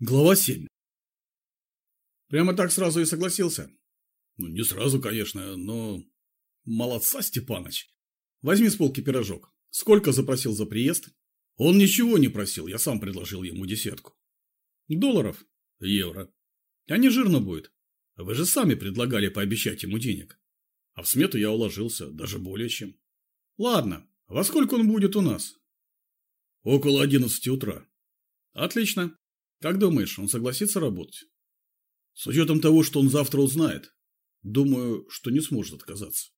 Глава 7. Прямо так сразу и согласился. Ну, не сразу, конечно, но... Молодца, Степаныч. Возьми с полки пирожок. Сколько запросил за приезд? Он ничего не просил, я сам предложил ему десятку. Долларов? Евро. А не жирно будет. Вы же сами предлагали пообещать ему денег. А в смету я уложился, даже более чем. Ладно, во сколько он будет у нас? Около одиннадцати утра. Отлично. Как думаешь, он согласится работать? С учетом того, что он завтра узнает, думаю, что не сможет отказаться.